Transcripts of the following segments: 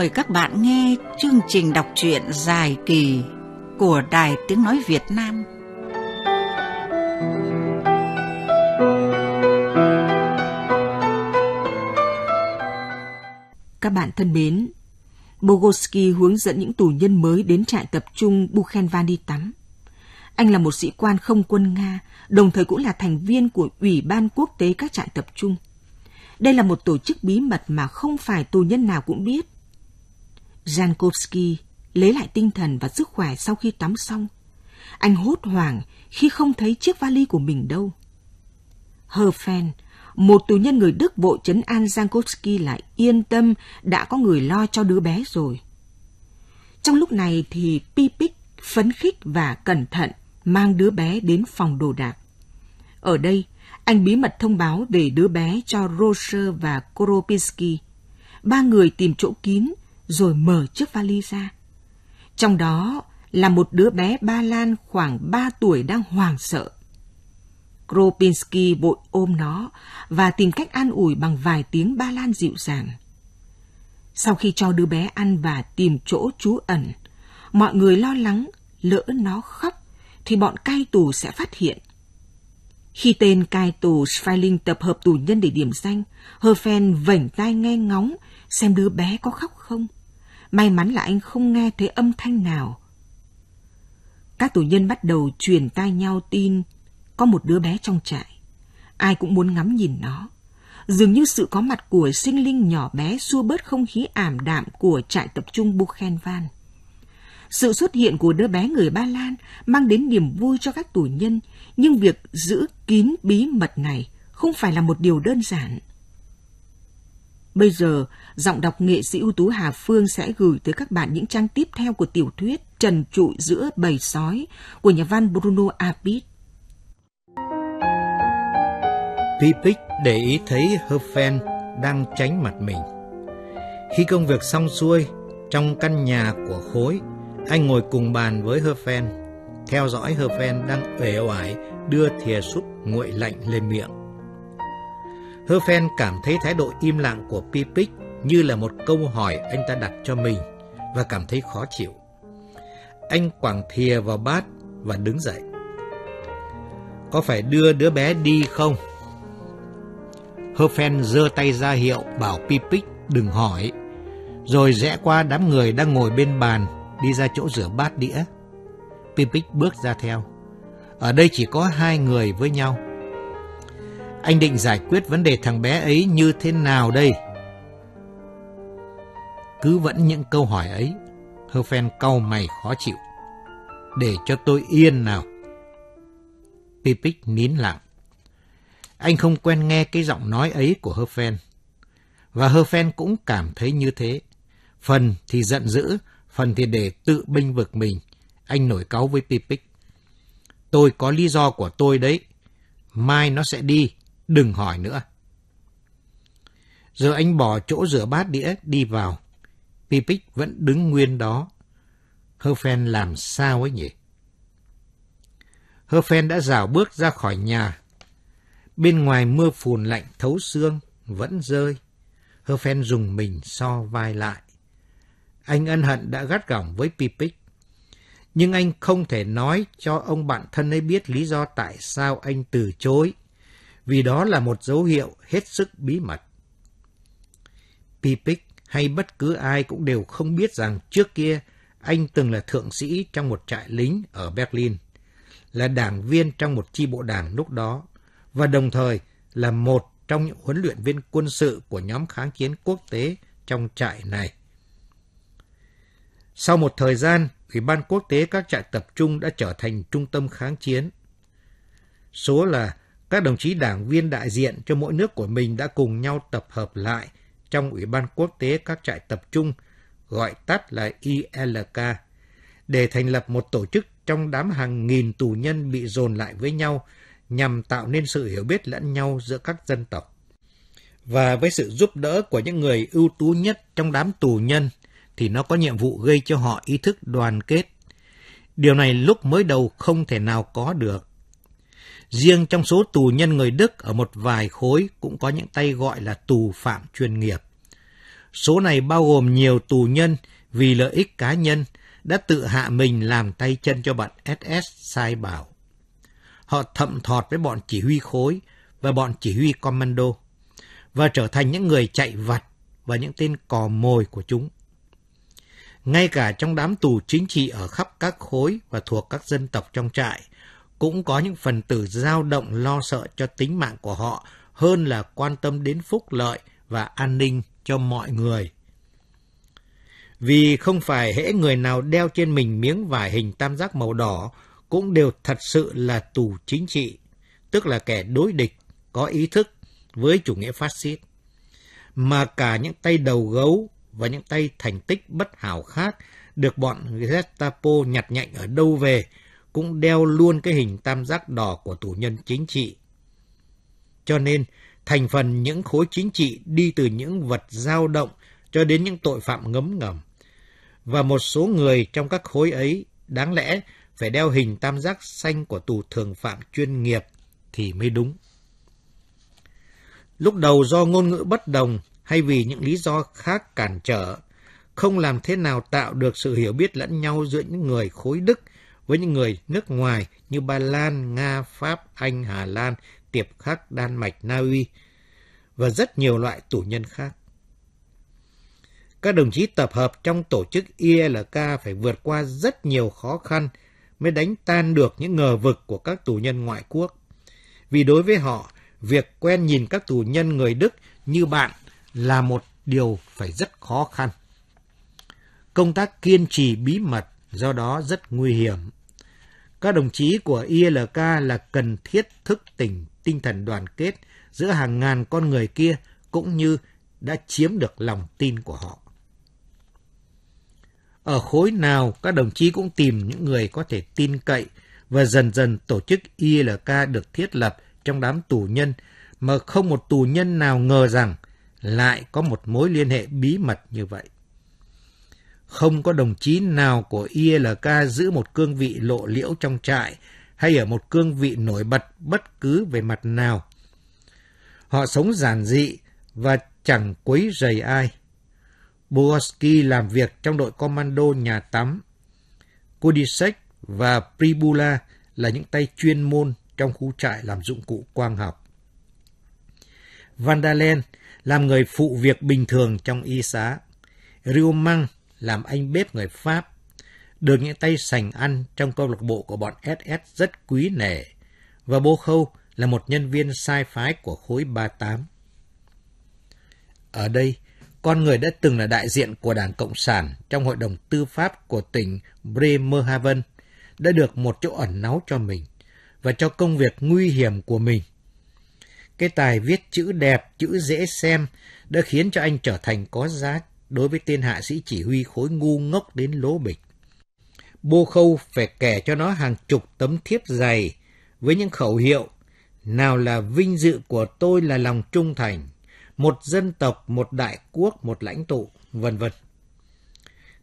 mời các bạn nghe chương trình đọc truyện dài kỳ của Đài Tiếng Nói Việt Nam. Các bạn thân mến, Bogoski hướng dẫn những tù nhân mới đến trại tập trung Buchenwald đi tắm. Anh là một sĩ quan không quân Nga, đồng thời cũng là thành viên của Ủy ban Quốc tế các trại tập trung. Đây là một tổ chức bí mật mà không phải tù nhân nào cũng biết. Jankowski lấy lại tinh thần và sức khỏe sau khi tắm xong. Anh hốt hoảng khi không thấy chiếc vali của mình đâu. Herfen, một tù nhân người Đức vội chấn an Jankowski lại yên tâm đã có người lo cho đứa bé rồi. Trong lúc này thì Pipik phấn khích và cẩn thận mang đứa bé đến phòng đồ đạc. Ở đây, anh bí mật thông báo về đứa bé cho Roger và Koropinski. Ba người tìm chỗ kín rồi mở chiếc vali ra. Trong đó là một đứa bé Ba Lan khoảng 3 tuổi đang hoảng sợ. Kropinski vội ôm nó và tìm cách an ủi bằng vài tiếng Ba Lan dịu dàng. Sau khi cho đứa bé ăn và tìm chỗ trú ẩn, mọi người lo lắng lỡ nó khóc thì bọn cai tù sẽ phát hiện. Khi tên cai tù Schweiling tập hợp tù nhân để điểm danh, Herfen vảnh tai nghe ngóng xem đứa bé có khóc không. May mắn là anh không nghe thấy âm thanh nào. Các tù nhân bắt đầu truyền tai nhau tin có một đứa bé trong trại. Ai cũng muốn ngắm nhìn nó. Dường như sự có mặt của sinh linh nhỏ bé xua bớt không khí ảm đạm của trại tập trung Buchenwald. Sự xuất hiện của đứa bé người Ba Lan mang đến niềm vui cho các tù nhân, nhưng việc giữ kín bí mật này không phải là một điều đơn giản. Bây giờ, giọng đọc nghệ sĩ ưu tú Hà Phương sẽ gửi tới các bạn những trang tiếp theo của tiểu thuyết Trần trụi giữa bầy sói của nhà văn Bruno Apit. Pipic để ý thấy Herfen đang tránh mặt mình. Khi công việc xong xuôi, trong căn nhà của khối, anh ngồi cùng bàn với Herfen, theo dõi Herfen đang uể oải đưa thìa súp nguội lạnh lên miệng. Herfen cảm thấy thái độ im lặng của Pipic như là một câu hỏi anh ta đặt cho mình và cảm thấy khó chịu. Anh quẳng thìa vào bát và đứng dậy. Có phải đưa đứa bé đi không? Herfen giơ tay ra hiệu bảo Pipic đừng hỏi, rồi rẽ qua đám người đang ngồi bên bàn đi ra chỗ rửa bát đĩa. Pipic bước ra theo. Ở đây chỉ có hai người với nhau. Anh định giải quyết vấn đề thằng bé ấy như thế nào đây? Cứ vẫn những câu hỏi ấy, Herfen cau mày khó chịu. Để cho tôi yên nào. Pipic nín lặng. Anh không quen nghe cái giọng nói ấy của Herfen. Và Herfen cũng cảm thấy như thế. Phần thì giận dữ, phần thì để tự binh vực mình. Anh nổi cáu với Pipic. Tôi có lý do của tôi đấy. Mai nó sẽ đi, đừng hỏi nữa. Giờ anh bỏ chỗ rửa bát đĩa đi vào. Pipic vẫn đứng nguyên đó. Herfen làm sao ấy nhỉ? Herfen đã rào bước ra khỏi nhà. Bên ngoài mưa phùn lạnh thấu xương, vẫn rơi. Herfen dùng mình so vai lại. Anh ân hận đã gắt gỏng với Pipic. Nhưng anh không thể nói cho ông bạn thân ấy biết lý do tại sao anh từ chối, vì đó là một dấu hiệu hết sức bí mật. Pipic hay bất cứ ai cũng đều không biết rằng trước kia anh từng là thượng sĩ trong một trại lính ở Berlin, là đảng viên trong một chi bộ đảng lúc đó, và đồng thời là một trong những huấn luyện viên quân sự của nhóm kháng chiến quốc tế trong trại này. Sau một thời gian, Ủy ban quốc tế các trại tập trung đã trở thành trung tâm kháng chiến. Số là các đồng chí đảng viên đại diện cho mỗi nước của mình đã cùng nhau tập hợp lại trong Ủy ban quốc tế các trại tập trung, gọi tắt là ILK, để thành lập một tổ chức trong đám hàng nghìn tù nhân bị dồn lại với nhau nhằm tạo nên sự hiểu biết lẫn nhau giữa các dân tộc. Và với sự giúp đỡ của những người ưu tú nhất trong đám tù nhân, thì nó có nhiệm vụ gây cho họ ý thức đoàn kết. Điều này lúc mới đầu không thể nào có được. Riêng trong số tù nhân người Đức ở một vài khối cũng có những tay gọi là tù phạm chuyên nghiệp. Số này bao gồm nhiều tù nhân vì lợi ích cá nhân đã tự hạ mình làm tay chân cho bọn SS sai bảo. Họ thậm thọt với bọn chỉ huy khối và bọn chỉ huy commando và trở thành những người chạy vặt và những tên cò mồi của chúng. Ngay cả trong đám tù chính trị ở khắp các khối và thuộc các dân tộc trong trại, cũng có những phần tử dao động lo sợ cho tính mạng của họ hơn là quan tâm đến phúc lợi và an ninh cho mọi người. Vì không phải hễ người nào đeo trên mình miếng vải hình tam giác màu đỏ cũng đều thật sự là tù chính trị, tức là kẻ đối địch, có ý thức với chủ nghĩa phát xít. Mà cả những tay đầu gấu và những tay thành tích bất hảo khác được bọn Gestapo nhặt nhạnh ở đâu về cũng đeo luôn cái hình tam giác đỏ của tù nhân chính trị. Cho nên, thành phần những khối chính trị đi từ những vật dao động cho đến những tội phạm ngấm ngầm. Và một số người trong các khối ấy đáng lẽ phải đeo hình tam giác xanh của tù thường phạm chuyên nghiệp thì mới đúng. Lúc đầu do ngôn ngữ bất đồng hay vì những lý do khác cản trở, không làm thế nào tạo được sự hiểu biết lẫn nhau giữa những người khối Đức với những người nước ngoài như Ba Lan, Nga, Pháp, Anh, Hà Lan, Tiệp Khắc, Đan Mạch, Na Uy và rất nhiều loại tù nhân khác. Các đồng chí tập hợp trong tổ chức ILK phải vượt qua rất nhiều khó khăn mới đánh tan được những ngờ vực của các tù nhân ngoại quốc. Vì đối với họ, việc quen nhìn các tù nhân người Đức như bạn là một điều phải rất khó khăn. Công tác kiên trì bí mật do đó rất nguy hiểm. Các đồng chí của ILK là cần thiết thức tỉnh tinh thần đoàn kết giữa hàng ngàn con người kia cũng như đã chiếm được lòng tin của họ. Ở khối nào, các đồng chí cũng tìm những người có thể tin cậy và dần dần tổ chức ILK được thiết lập trong đám tù nhân mà không một tù nhân nào ngờ rằng lại có một mối liên hệ bí mật như vậy. Không có đồng chí nào của ILK giữ một cương vị lộ liễu trong trại hay ở một cương vị nổi bật bất cứ về mặt nào. Họ sống giản dị và chẳng quấy rầy ai. Bogoski làm việc trong đội commando nhà tắm. Kudisek và Pribula là những tay chuyên môn trong khu trại làm dụng cụ quang học. Vandalen làm người phụ việc bình thường trong y xá. Riomang làm anh bếp người Pháp. Được những tay sành ăn trong câu lạc bộ của bọn SS rất quý nể. Và Bô Khâu là một nhân viên sai phái của khối 38. Ở đây, con người đã từng là đại diện của Đảng Cộng sản trong Hội đồng Tư pháp của tỉnh Bremerhaven, đã được một chỗ ẩn náu cho mình và cho công việc nguy hiểm của mình. Cái tài viết chữ đẹp, chữ dễ xem đã khiến cho anh trở thành có giá đối với tên hạ sĩ chỉ huy khối ngu ngốc đến lố bịch. Bô khâu phải kẻ cho nó hàng chục tấm thiếp dày với những khẩu hiệu nào là vinh dự của tôi là lòng trung thành, một dân tộc, một đại quốc, một lãnh tụ, vân vân.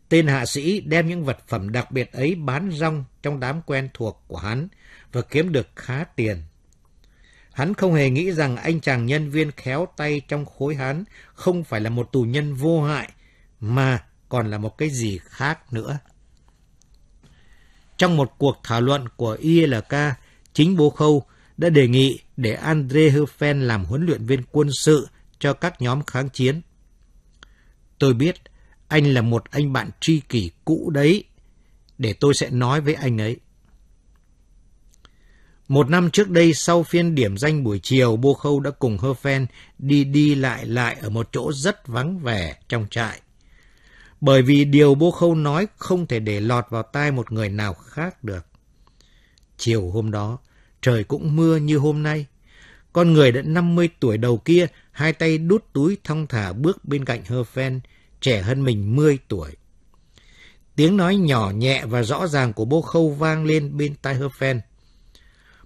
Tên hạ sĩ đem những vật phẩm đặc biệt ấy bán rong trong đám quen thuộc của hắn và kiếm được khá tiền. Hắn không hề nghĩ rằng anh chàng nhân viên khéo tay trong khối hắn không phải là một tù nhân vô hại, mà còn là một cái gì khác nữa. Trong một cuộc thảo luận của ILK, chính bố Khâu đã đề nghị để Andre Herfen làm huấn luyện viên quân sự cho các nhóm kháng chiến. Tôi biết anh là một anh bạn tri kỷ cũ đấy, để tôi sẽ nói với anh ấy. Một năm trước đây, sau phiên điểm danh buổi chiều, Bô Khâu đã cùng Hơ Phen đi đi lại lại ở một chỗ rất vắng vẻ trong trại. Bởi vì điều Bô Khâu nói không thể để lọt vào tai một người nào khác được. Chiều hôm đó, trời cũng mưa như hôm nay. Con người đã 50 tuổi đầu kia, hai tay đút túi thong thả bước bên cạnh Hơ Phen, trẻ hơn mình 10 tuổi. Tiếng nói nhỏ nhẹ và rõ ràng của Bô Khâu vang lên bên tai Hơ Phen.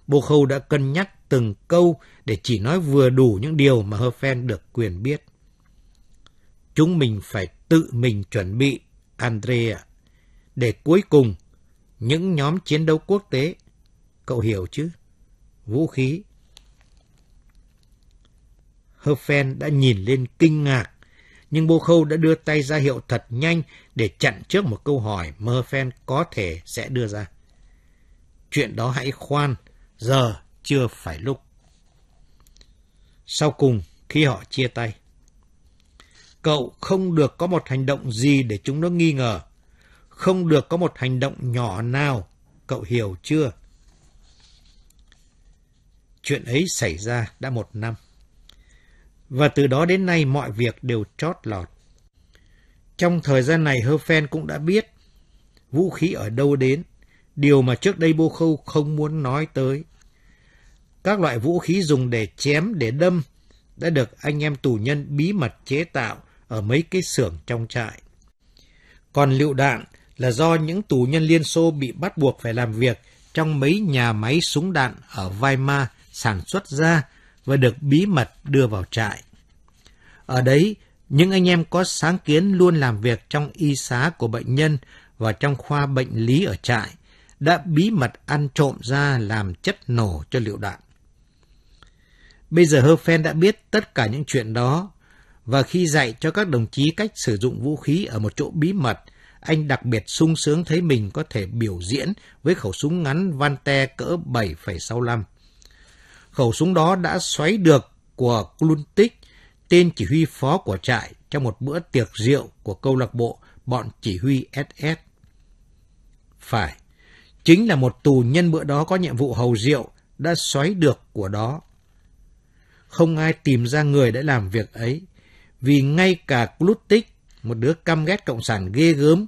Bô Khâu đã cân nhắc từng câu để chỉ nói vừa đủ những điều mà Hơ Phen được quyền biết. Chúng mình phải tự mình chuẩn bị, Andrea, để cuối cùng những nhóm chiến đấu quốc tế, cậu hiểu chứ, vũ khí. Herfen đã nhìn lên kinh ngạc, nhưng Bô Khâu đã đưa tay ra hiệu thật nhanh để chặn trước một câu hỏi mà Herfen có thể sẽ đưa ra. Chuyện đó hãy khoan, giờ chưa phải lúc. Sau cùng, khi họ chia tay, cậu không được có một hành động gì để chúng nó nghi ngờ. Không được có một hành động nhỏ nào, cậu hiểu chưa? Chuyện ấy xảy ra đã một năm. Và từ đó đến nay mọi việc đều trót lọt. Trong thời gian này Hơ Phen cũng đã biết vũ khí ở đâu đến, điều mà trước đây Bô Khâu không muốn nói tới. Các loại vũ khí dùng để chém, để đâm đã được anh em tù nhân bí mật chế tạo ở mấy cái xưởng trong trại. Còn lựu đạn là do những tù nhân Liên Xô bị bắt buộc phải làm việc trong mấy nhà máy súng đạn ở Weimar sản xuất ra và được bí mật đưa vào trại. Ở đấy, những anh em có sáng kiến luôn làm việc trong y xá của bệnh nhân và trong khoa bệnh lý ở trại, đã bí mật ăn trộm ra làm chất nổ cho liệu đạn. Bây giờ Herfen đã biết tất cả những chuyện đó, và khi dạy cho các đồng chí cách sử dụng vũ khí ở một chỗ bí mật, anh đặc biệt sung sướng thấy mình có thể biểu diễn với khẩu súng ngắn Vante cỡ 7,65. Khẩu súng đó đã xoáy được của Kluntik, tên chỉ huy phó của trại, trong một bữa tiệc rượu của câu lạc bộ bọn chỉ huy SS. Phải, chính là một tù nhân bữa đó có nhiệm vụ hầu rượu đã xoáy được của đó. Không ai tìm ra người đã làm việc ấy, vì ngay cả Klutik, một đứa căm ghét cộng sản ghê gớm,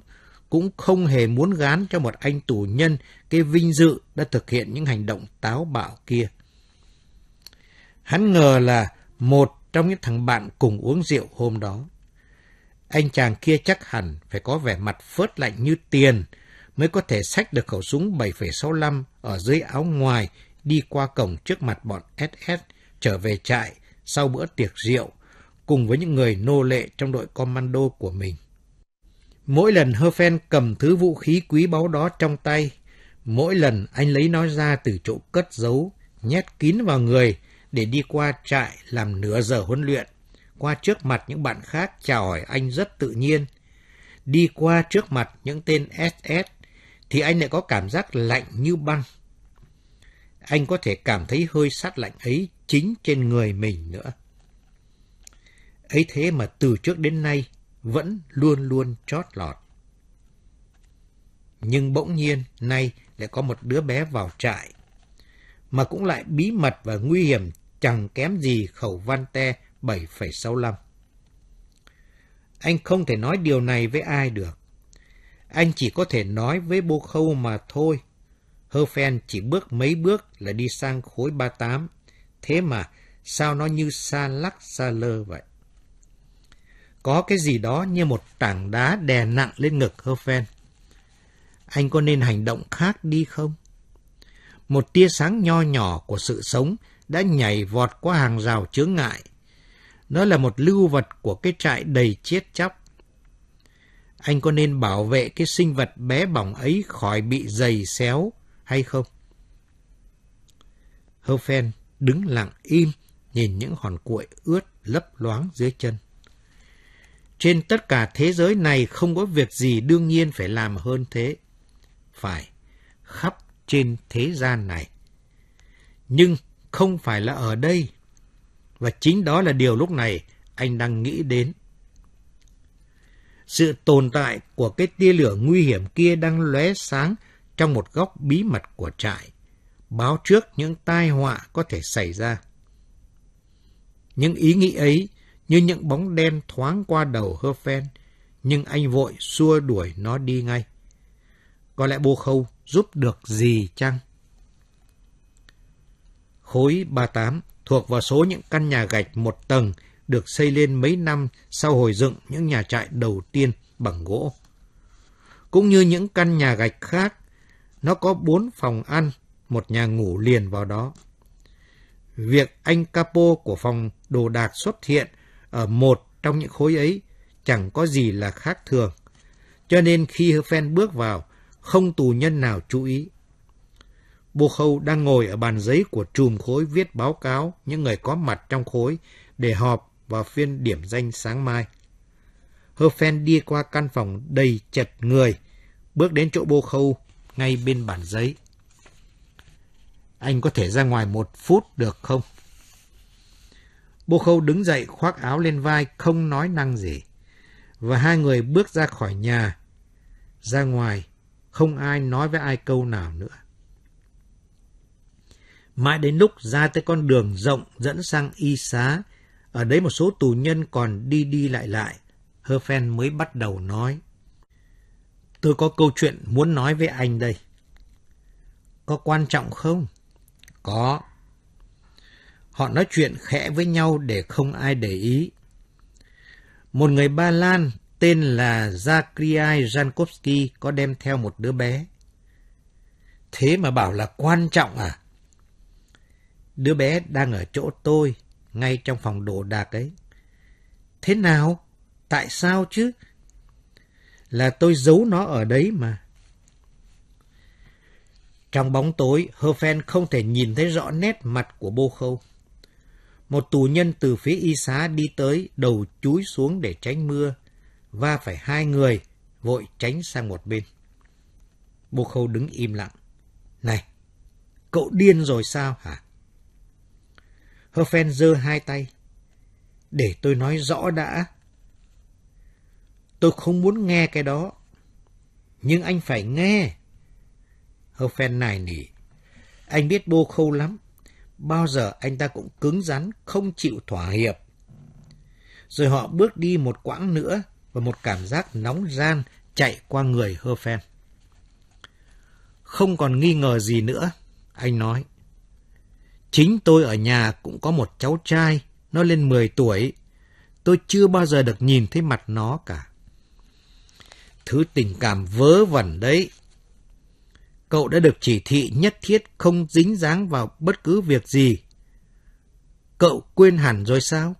cũng không hề muốn gán cho một anh tù nhân cái vinh dự đã thực hiện những hành động táo bạo kia. Hắn ngờ là một trong những thằng bạn cùng uống rượu hôm đó. Anh chàng kia chắc hẳn phải có vẻ mặt phớt lạnh như tiền mới có thể xách được khẩu súng 7,65 ở dưới áo ngoài đi qua cổng trước mặt bọn SS trở về trại sau bữa tiệc rượu cùng với những người nô lệ trong đội commando của mình. Mỗi lần Herfen cầm thứ vũ khí quý báu đó trong tay, mỗi lần anh lấy nó ra từ chỗ cất giấu, nhét kín vào người để đi qua trại làm nửa giờ huấn luyện, qua trước mặt những bạn khác chào hỏi anh rất tự nhiên. Đi qua trước mặt những tên SS thì anh lại có cảm giác lạnh như băng. Anh có thể cảm thấy hơi sát lạnh ấy chính trên người mình nữa. Ấy thế mà từ trước đến nay vẫn luôn luôn chót lọt. Nhưng bỗng nhiên nay lại có một đứa bé vào trại, mà cũng lại bí mật và nguy hiểm chẳng kém gì khẩu văn te 7,65. Anh không thể nói điều này với ai được. Anh chỉ có thể nói với bô khâu mà thôi. Hơ phen chỉ bước mấy bước là đi sang khối 38. Thế mà sao nó như xa lắc xa lơ vậy? Có cái gì đó như một tảng đá đè nặng lên ngực Herfen. Anh có nên hành động khác đi không? Một tia sáng nho nhỏ của sự sống đã nhảy vọt qua hàng rào chướng ngại. Nó là một lưu vật của cái trại đầy chết chóc. Anh có nên bảo vệ cái sinh vật bé bỏng ấy khỏi bị dày xéo hay không? Herfen đứng lặng im, nhìn những hòn cuội ướt lấp loáng dưới chân. Trên tất cả thế giới này không có việc gì đương nhiên phải làm hơn thế. Phải, khắp trên thế gian này. Nhưng không phải là ở đây. Và chính đó là điều lúc này anh đang nghĩ đến. Sự tồn tại của cái tia lửa nguy hiểm kia đang lóe sáng trong một góc bí mật của trại, báo trước những tai họa có thể xảy ra. Những ý nghĩ ấy như những bóng đen thoáng qua đầu hơ phen, nhưng anh vội xua đuổi nó đi ngay. Có lẽ bô khâu giúp được gì chăng? Khối 38 thuộc vào số những căn nhà gạch một tầng được xây lên mấy năm sau hồi dựng những nhà trại đầu tiên bằng gỗ. Cũng như những căn nhà gạch khác, nó có bốn phòng ăn, một nhà ngủ liền vào đó. Việc anh capo của phòng đồ đạc xuất hiện ở một trong những khối ấy chẳng có gì là khác thường. Cho nên khi Herfen bước vào, không tù nhân nào chú ý. Bô Khâu đang ngồi ở bàn giấy của trùm khối viết báo cáo những người có mặt trong khối để họp vào phiên điểm danh sáng mai. Herfen đi qua căn phòng đầy chật người, bước đến chỗ bô khâu ngay bên bản giấy. Anh có thể ra ngoài một phút được không? Bô khâu đứng dậy khoác áo lên vai không nói năng gì. Và hai người bước ra khỏi nhà. Ra ngoài, không ai nói với ai câu nào nữa. Mãi đến lúc ra tới con đường rộng dẫn sang y xá, ở đấy một số tù nhân còn đi đi lại lại, Herfen mới bắt đầu nói. Tôi có câu chuyện muốn nói với anh đây. Có quan trọng không? Có. Họ nói chuyện khẽ với nhau để không ai để ý. Một người Ba Lan tên là Zakriai Jankowski có đem theo một đứa bé. Thế mà bảo là quan trọng à? Đứa bé đang ở chỗ tôi, ngay trong phòng đồ đạc ấy. Thế nào? Tại sao chứ? Là tôi giấu nó ở đấy mà. Trong bóng tối, Herfen không thể nhìn thấy rõ nét mặt của bô khâu. Một tù nhân từ phía y xá đi tới, đầu chúi xuống để tránh mưa, và phải hai người vội tránh sang một bên. Bô khâu đứng im lặng. Này, cậu điên rồi sao hả? Herfen giơ hai tay. Để tôi nói rõ đã. Tôi không muốn nghe cái đó. Nhưng anh phải nghe. Herfen nài nỉ. Anh biết bô khâu lắm. Bao giờ anh ta cũng cứng rắn, không chịu thỏa hiệp. Rồi họ bước đi một quãng nữa và một cảm giác nóng gian chạy qua người hơ phen. Không còn nghi ngờ gì nữa, anh nói. Chính tôi ở nhà cũng có một cháu trai, nó lên 10 tuổi. Tôi chưa bao giờ được nhìn thấy mặt nó cả. Thứ tình cảm vớ vẩn đấy. Cậu đã được chỉ thị nhất thiết không dính dáng vào bất cứ việc gì. Cậu quên hẳn rồi sao?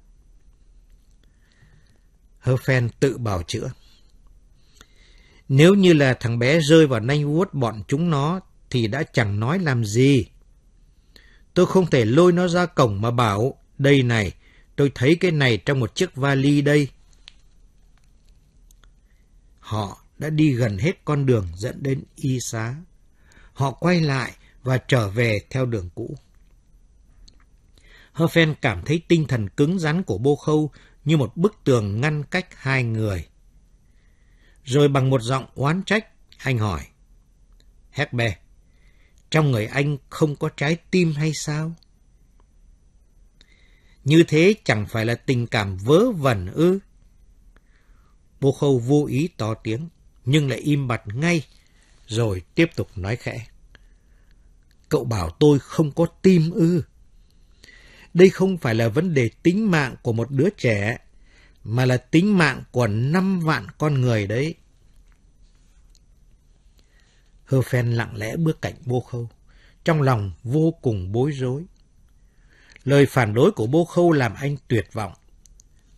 Herfen tự bảo chữa. Nếu như là thằng bé rơi vào nanh vuốt bọn chúng nó thì đã chẳng nói làm gì. Tôi không thể lôi nó ra cổng mà bảo, đây này, tôi thấy cái này trong một chiếc vali đây. Họ đã đi gần hết con đường dẫn đến y xá. Họ quay lại và trở về theo đường cũ. Herfen cảm thấy tinh thần cứng rắn của bô khâu như một bức tường ngăn cách hai người. Rồi bằng một giọng oán trách, anh hỏi. Hecbe, trong người anh không có trái tim hay sao? Như thế chẳng phải là tình cảm vớ vẩn ư? Bô khâu vô ý to tiếng, nhưng lại im bặt ngay, rồi tiếp tục nói khẽ. Cậu bảo tôi không có tim ư? Đây không phải là vấn đề tính mạng của một đứa trẻ, mà là tính mạng của năm vạn con người đấy. Hơ phen lặng lẽ bước cạnh bô khâu, trong lòng vô cùng bối rối. Lời phản đối của bô khâu làm anh tuyệt vọng.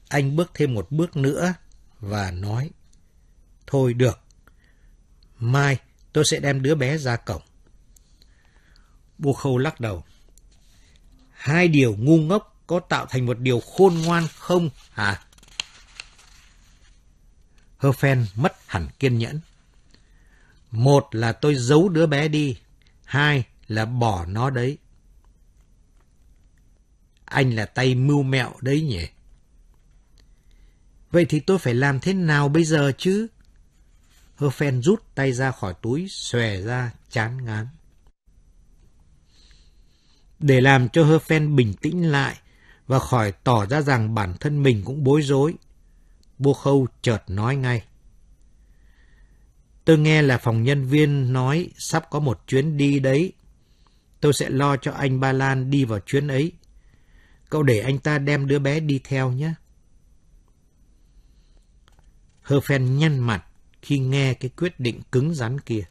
Anh bước thêm một bước nữa và nói, Thôi được, mai tôi sẽ đem đứa bé ra cổng. Bô khâu lắc đầu. Hai điều ngu ngốc có tạo thành một điều khôn ngoan không hả? Hơ phen mất hẳn kiên nhẫn. Một là tôi giấu đứa bé đi, hai là bỏ nó đấy. Anh là tay mưu mẹo đấy nhỉ? Vậy thì tôi phải làm thế nào bây giờ chứ? Hơ phen rút tay ra khỏi túi, xòe ra, chán ngán. Để làm cho Hơ phen bình tĩnh lại và khỏi tỏ ra rằng bản thân mình cũng bối rối, Bô Khâu chợt nói ngay. Tôi nghe là phòng nhân viên nói sắp có một chuyến đi đấy. Tôi sẽ lo cho anh Ba Lan đi vào chuyến ấy. Cậu để anh ta đem đứa bé đi theo nhé. Hơ phen nhăn mặt khi nghe cái quyết định cứng rắn kia.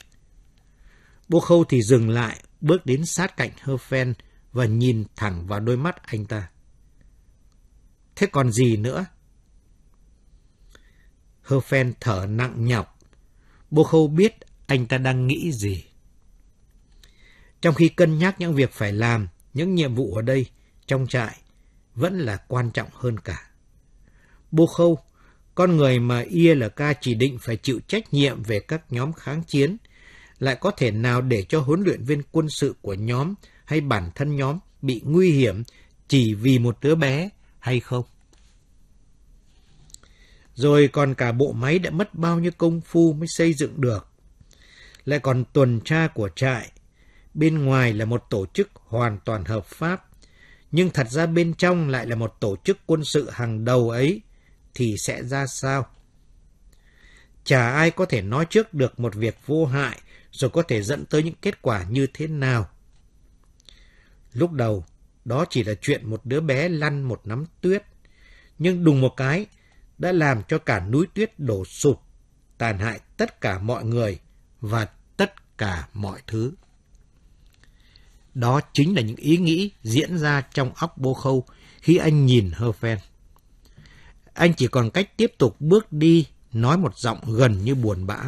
Bô khâu thì dừng lại, bước đến sát cạnh Hơ phen và nhìn thẳng vào đôi mắt anh ta. Thế còn gì nữa? Hơ phen thở nặng nhọc. Bô khâu biết anh ta đang nghĩ gì. Trong khi cân nhắc những việc phải làm, những nhiệm vụ ở đây, trong trại, vẫn là quan trọng hơn cả. Bô khâu con người mà ILK chỉ định phải chịu trách nhiệm về các nhóm kháng chiến, lại có thể nào để cho huấn luyện viên quân sự của nhóm hay bản thân nhóm bị nguy hiểm chỉ vì một đứa bé hay không? Rồi còn cả bộ máy đã mất bao nhiêu công phu mới xây dựng được. Lại còn tuần tra của trại. Bên ngoài là một tổ chức hoàn toàn hợp pháp. Nhưng thật ra bên trong lại là một tổ chức quân sự hàng đầu ấy. Thì sẽ ra sao? Chả ai có thể nói trước được một việc vô hại rồi có thể dẫn tới những kết quả như thế nào. Lúc đầu, đó chỉ là chuyện một đứa bé lăn một nắm tuyết. Nhưng đùng một cái, đã làm cho cả núi tuyết đổ sụp, tàn hại tất cả mọi người và tất cả mọi thứ. Đó chính là những ý nghĩ diễn ra trong óc bô khâu khi anh nhìn Hơ Phen. Anh chỉ còn cách tiếp tục bước đi, nói một giọng gần như buồn bã.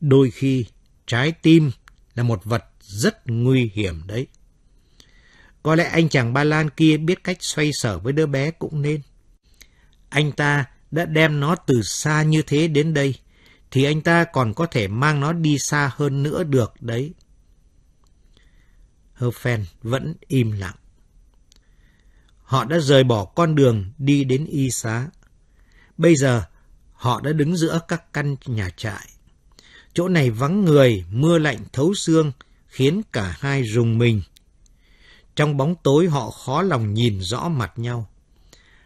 Đôi khi, trái tim là một vật rất nguy hiểm đấy. Có lẽ anh chàng Ba Lan kia biết cách xoay sở với đứa bé cũng nên. Anh ta đã đem nó từ xa như thế đến đây, thì anh ta còn có thể mang nó đi xa hơn nữa được đấy. Hơ Phen vẫn im lặng. Họ đã rời bỏ con đường đi đến y xá. Bây giờ, họ đã đứng giữa các căn nhà trại. Chỗ này vắng người, mưa lạnh thấu xương, khiến cả hai rùng mình. Trong bóng tối họ khó lòng nhìn rõ mặt nhau.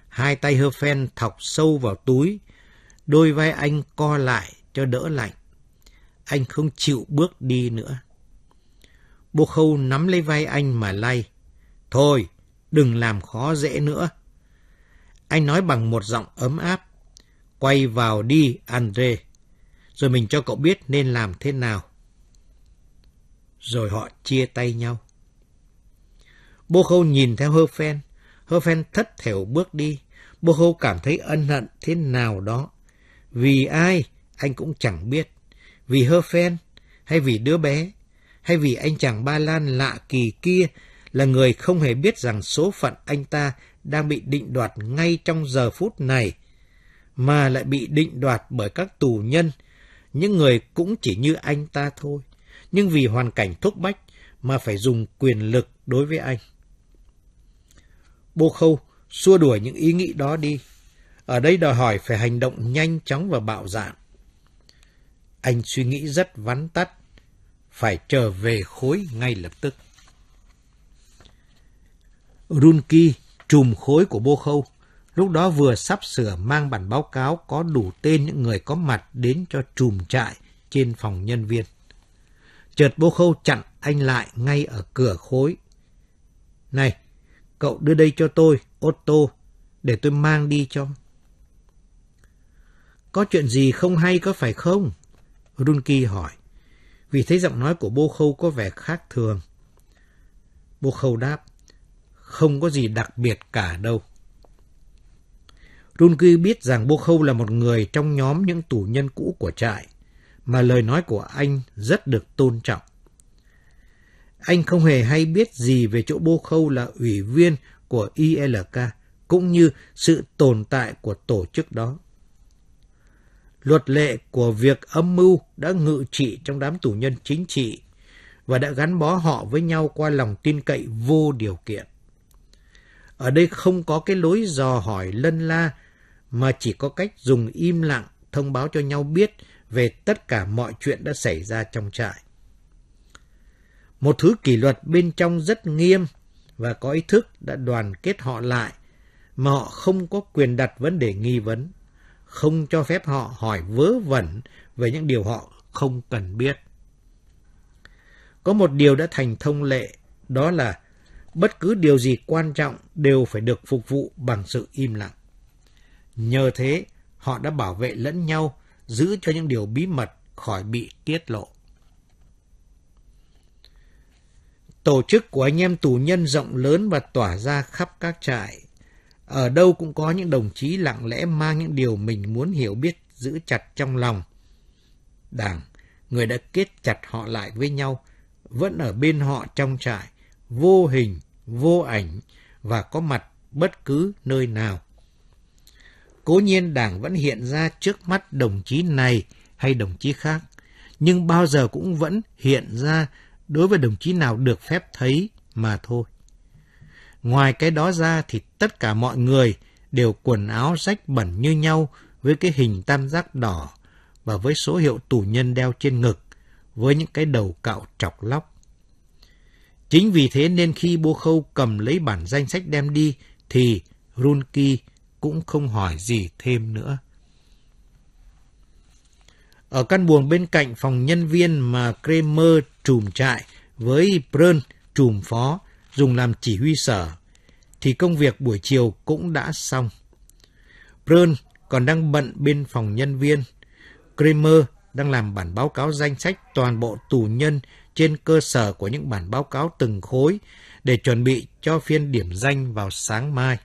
Hai tay hơ phen thọc sâu vào túi, đôi vai anh co lại cho đỡ lạnh. Anh không chịu bước đi nữa. Bô khâu nắm lấy vai anh mà lay. Thôi, đừng làm khó dễ nữa. Anh nói bằng một giọng ấm áp. Quay vào đi, Andre. Rồi mình cho cậu biết nên làm thế nào. Rồi họ chia tay nhau. Bô khâu nhìn theo hơ phen. Hơ phen thất thểu bước đi. Bô khâu cảm thấy ân hận thế nào đó. Vì ai, anh cũng chẳng biết. Vì hơ phen, hay vì đứa bé, hay vì anh chàng Ba Lan lạ kỳ kia là người không hề biết rằng số phận anh ta đang bị định đoạt ngay trong giờ phút này, mà lại bị định đoạt bởi các tù nhân, những người cũng chỉ như anh ta thôi, nhưng vì hoàn cảnh thúc bách mà phải dùng quyền lực đối với anh. Bô Khâu xua đuổi những ý nghĩ đó đi. Ở đây đòi hỏi phải hành động nhanh chóng và bạo dạn. Anh suy nghĩ rất vắn tắt, phải trở về khối ngay lập tức. Runki, trùm khối của Bô Khâu, lúc đó vừa sắp sửa mang bản báo cáo có đủ tên những người có mặt đến cho trùm trại trên phòng nhân viên. Chợt Bô Khâu chặn anh lại ngay ở cửa khối. Này, cậu đưa đây cho tôi, Otto, để tôi mang đi cho. Có chuyện gì không hay có phải không? Runki hỏi, vì thấy giọng nói của Bô Khâu có vẻ khác thường. Bô Khâu đáp, không có gì đặc biệt cả đâu. Runky biết rằng Bô Khâu là một người trong nhóm những tù nhân cũ của trại, mà lời nói của anh rất được tôn trọng. Anh không hề hay biết gì về chỗ Bô Khâu là ủy viên của ILK, cũng như sự tồn tại của tổ chức đó. Luật lệ của việc âm mưu đã ngự trị trong đám tù nhân chính trị và đã gắn bó họ với nhau qua lòng tin cậy vô điều kiện. Ở đây không có cái lối dò hỏi lân la, mà chỉ có cách dùng im lặng thông báo cho nhau biết về tất cả mọi chuyện đã xảy ra trong trại. Một thứ kỷ luật bên trong rất nghiêm và có ý thức đã đoàn kết họ lại, mà họ không có quyền đặt vấn đề nghi vấn, không cho phép họ hỏi vớ vẩn về những điều họ không cần biết. Có một điều đã thành thông lệ, đó là bất cứ điều gì quan trọng đều phải được phục vụ bằng sự im lặng. Nhờ thế, họ đã bảo vệ lẫn nhau, giữ cho những điều bí mật khỏi bị tiết lộ. Tổ chức của anh em tù nhân rộng lớn và tỏa ra khắp các trại. Ở đâu cũng có những đồng chí lặng lẽ mang những điều mình muốn hiểu biết giữ chặt trong lòng. Đảng, người đã kết chặt họ lại với nhau, vẫn ở bên họ trong trại, vô hình, vô ảnh và có mặt bất cứ nơi nào. Cố nhiên đảng vẫn hiện ra trước mắt đồng chí này hay đồng chí khác, nhưng bao giờ cũng vẫn hiện ra đối với đồng chí nào được phép thấy mà thôi. Ngoài cái đó ra thì tất cả mọi người đều quần áo rách bẩn như nhau với cái hình tam giác đỏ và với số hiệu tù nhân đeo trên ngực với những cái đầu cạo trọc lóc. Chính vì thế nên khi bô khâu cầm lấy bản danh sách đem đi thì Runki cũng không hỏi gì thêm nữa. Ở căn buồng bên cạnh phòng nhân viên mà Kramer trùm trại với Brun trùm phó dùng làm chỉ huy sở, thì công việc buổi chiều cũng đã xong. Brun còn đang bận bên phòng nhân viên. Kramer đang làm bản báo cáo danh sách toàn bộ tù nhân trên cơ sở của những bản báo cáo từng khối để chuẩn bị cho phiên điểm danh vào sáng mai.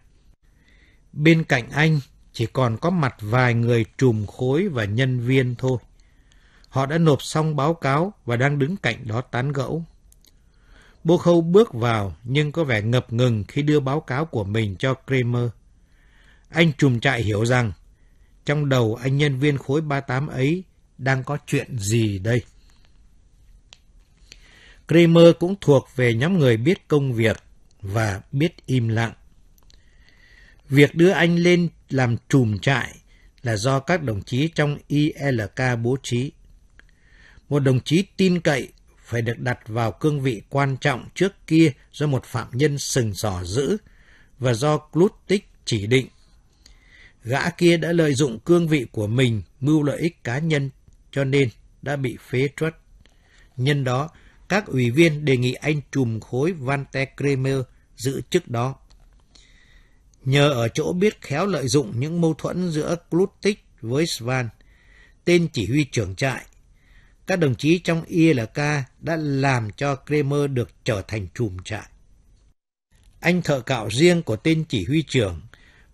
Bên cạnh anh, chỉ còn có mặt vài người trùm khối và nhân viên thôi. Họ đã nộp xong báo cáo và đang đứng cạnh đó tán gẫu. Bô Khâu bước vào nhưng có vẻ ngập ngừng khi đưa báo cáo của mình cho Kramer. Anh trùm trại hiểu rằng, trong đầu anh nhân viên khối 38 ấy đang có chuyện gì đây? Kramer cũng thuộc về nhóm người biết công việc và biết im lặng. Việc đưa anh lên làm trùm trại là do các đồng chí trong ILK bố trí. Một đồng chí tin cậy phải được đặt vào cương vị quan trọng trước kia do một phạm nhân sừng sỏ giữ và do Klutik chỉ định. Gã kia đã lợi dụng cương vị của mình mưu lợi ích cá nhân cho nên đã bị phế truất. Nhân đó, các ủy viên đề nghị anh trùm khối Van Te Kremer giữ chức đó. Nhờ ở chỗ biết khéo lợi dụng những mâu thuẫn giữa Klutik với Svan, tên chỉ huy trưởng trại, các đồng chí trong ILK đã làm cho Kremer được trở thành trùm trại. Anh thợ cạo riêng của tên chỉ huy trưởng,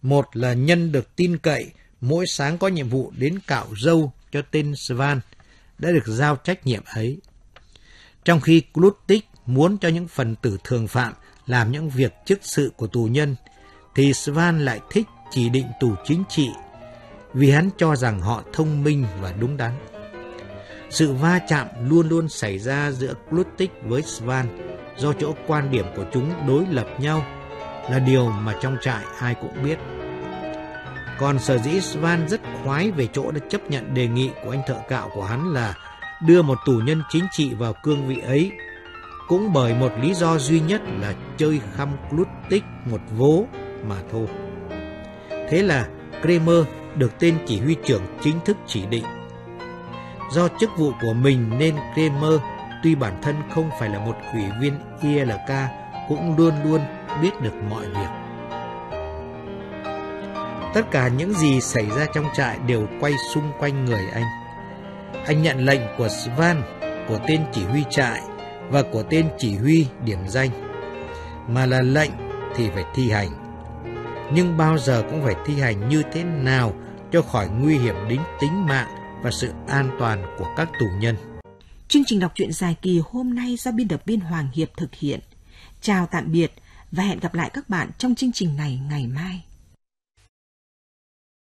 một là nhân được tin cậy, mỗi sáng có nhiệm vụ đến cạo dâu cho tên Svan, đã được giao trách nhiệm ấy. Trong khi Glutik muốn cho những phần tử thường phạm làm những việc chức sự của tù nhân, thì Svan lại thích chỉ định tù chính trị vì hắn cho rằng họ thông minh và đúng đắn. Sự va chạm luôn luôn xảy ra giữa Glutik với Svan do chỗ quan điểm của chúng đối lập nhau là điều mà trong trại ai cũng biết. Còn sở dĩ Svan rất khoái về chỗ đã chấp nhận đề nghị của anh thợ cạo của hắn là đưa một tù nhân chính trị vào cương vị ấy, cũng bởi một lý do duy nhất là chơi khăm Klutik một vố mà thôi. Thế là Kramer được tên chỉ huy trưởng chính thức chỉ định. Do chức vụ của mình nên Kramer tuy bản thân không phải là một ủy viên ILK cũng luôn luôn biết được mọi việc. Tất cả những gì xảy ra trong trại đều quay xung quanh người anh. Anh nhận lệnh của Svan, của tên chỉ huy trại và của tên chỉ huy điểm danh. Mà là lệnh thì phải thi hành. Nhưng bao giờ cũng phải thi hành như thế nào cho khỏi nguy hiểm đến tính mạng và sự an toàn của các tù nhân. Chương trình đọc truyện dài kỳ hôm nay do biên tập viên Hoàng Hiệp thực hiện. Chào tạm biệt và hẹn gặp lại các bạn trong chương trình này ngày mai.